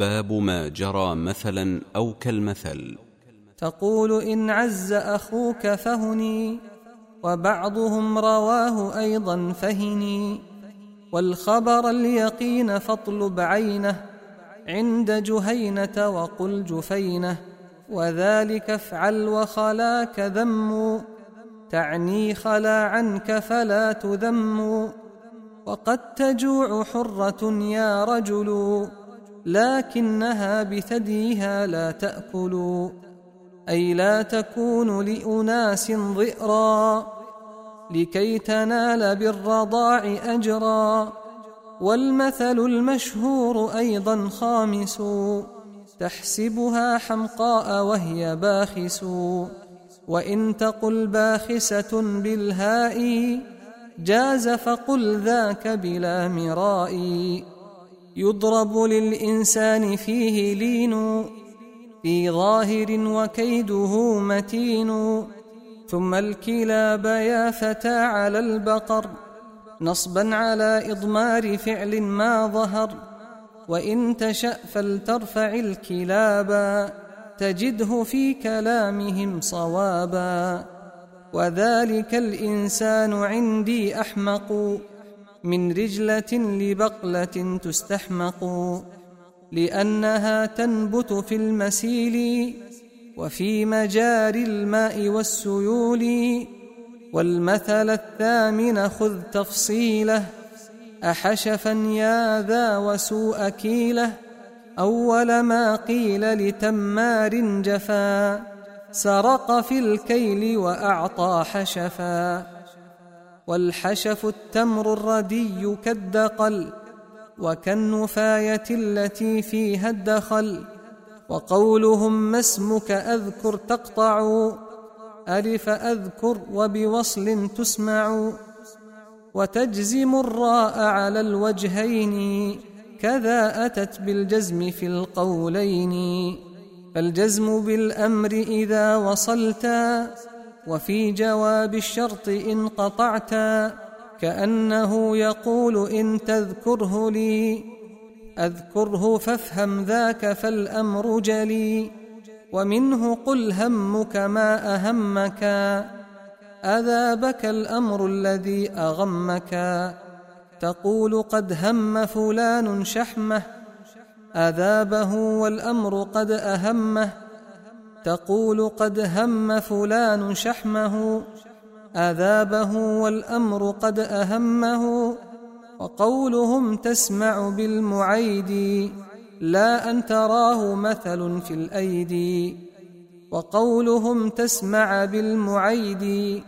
باب ما جرى مثلا أو كالمثل. تقول إن عز أخوك فهني وبعضهم رواه أيضا فهني. والخبر اليقين فاطلب عينه عند جهينة وقل جفينه. وذلك افعل وخلاك ذم تعني خلا عنك فلا تذم وقد تجوع حرة يا رجل لكنها بثديها لا تأكل أي لا تكون لأناس ضئرا لكي تنال بالرضاع أجرا. والمثل المشهور أيضا خامس تحسبها حمقاء وهي باخس. وإن تقل باخسة بالهاء جاز فقل ذاك بلا مراء. يضرب للإنسان فيه لين في ظاهر وكيده متين ثم الكلاب يا فتى على البقر نصبا على إضمار فعل ما ظهر وإن تشأ فلترفع الكلابا تجده في كلامهم صوابا. وذلك الإنسان عندي أحمق. من رجلة لبقلة تستحمق لأنها تنبت في المسيل وفي مجاري الماء والسيول. والمثل الثامن خذ تفصيله أحشفا يا ذا وسوء كيله. أول ما قيل لتمار جفا سرق في الكيل وأعطى حشفا. والحشف التمر الردي كالدقل وكالنفاية التي فيها الدخل وقولهم ما اسمك أذكر تقطع ألف أذكر وبوصل تسمع وتجزم الراء على الوجهين كذا أتت بالجزم في القولين فالجزم بالأمر إذا وصلت وفي جواب الشرط إن قطعت كأنه يقول إن تذكره لي. أذكره فافهم ذاك فالأمر جلي. ومنه قل همك ما أهمك. أذابك الأمر الذي أغمك. تقول قد هم فلان شحمة. أذابه والأمر قد أهمه. تقول قد هم فلان شحمه أذابه والأمر قد أهمه وقولهم تسمع بالمعيد لا أن تراه مثل في الأيدي وقولهم تسمع بالمعيد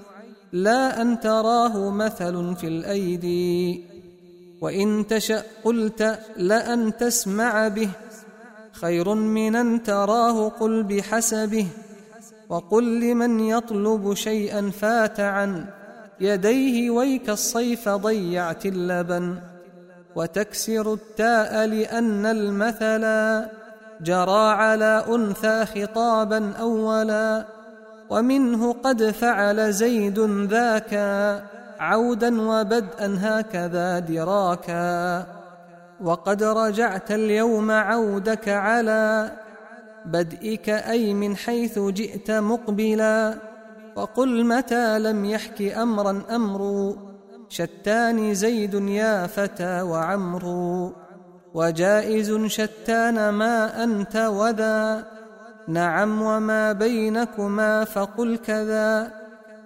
لا أن تراه مثل في الأيدي وإن تشأ قلت لأن تسمع به خير من أن تراه قل بحسبه وقل لمن يطلب شيئا فات عن يديه ويك الصيف ضيعت اللبن وتكسر التاء لأن المثلا جرى على أنثى خطابا أولا ومنه قد فعل زيد ذاك عودا وبدءا هكذا دراكا وقد رجعت اليوم عودك على بدئك أي من حيث جئت مقبلا وقل متى لم يحك أمرا أمر شتان زيد يا فتى وعمرو وجائز شتان ما أنت وذا نعم وما بينكما فقل كذا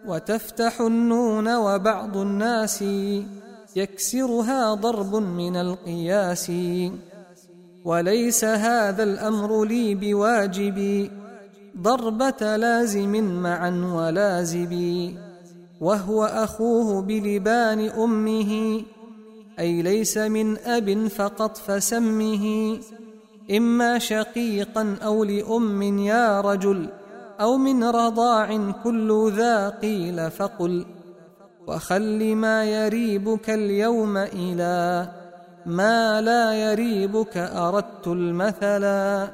وتفتح النون وبعض الناس يكسرها ضرب من القياس. وليس هذا الأمر لي بواجب. ضربة لازم معا ولازب. وهو أخوه بلبان أمه. أي ليس من أب فقط فسمه. إما شقيقا أو لأم يا رجل. أو من رضاع كل ذا قيل فقل. وخل ما يريبك اليوم إلى ما لا يريبك أردت المثلا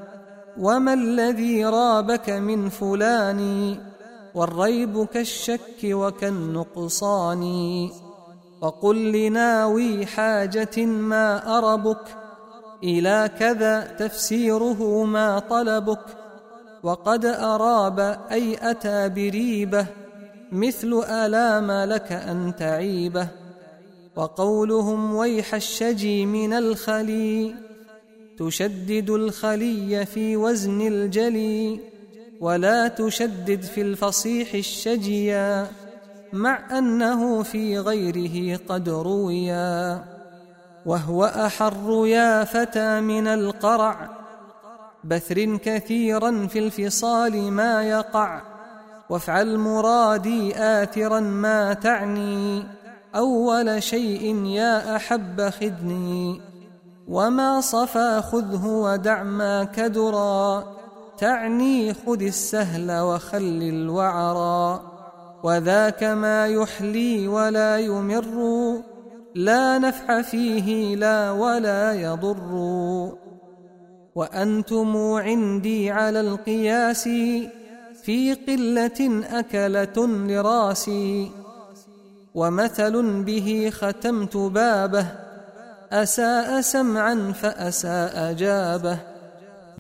وما الذي رابك من فلان والريب كالشك وكالنقصان وقل لناوي حاجة ما أربك إلى كذا تفسيره ما طلبك وقد أراب أي أتى بريبة مثل ألام لك أن تعيبه وقولهم ويح الشجي من الخلي. تشدد الخلي في وزن الجلي ولا تشدد في الفصيح الشجيا مع أنه في غيره قد رويا. وهو أحر يا فتى من القرع بثر كثيرا في الفصال ما يقع. وافعل مرادي آثرا ما تعني. أول شيء يا أحب خذني وما صفى خذه ودع ما كدرا. تعني خذ السهل وخل الوعرا. وذاك ما يحلي ولا يمر لا نفع فيه لا ولا يضر. وأنتم عندي على القياس في قلة أكلة لراسي ومثل به ختمت بابه أساء سمعا فأساء جابه.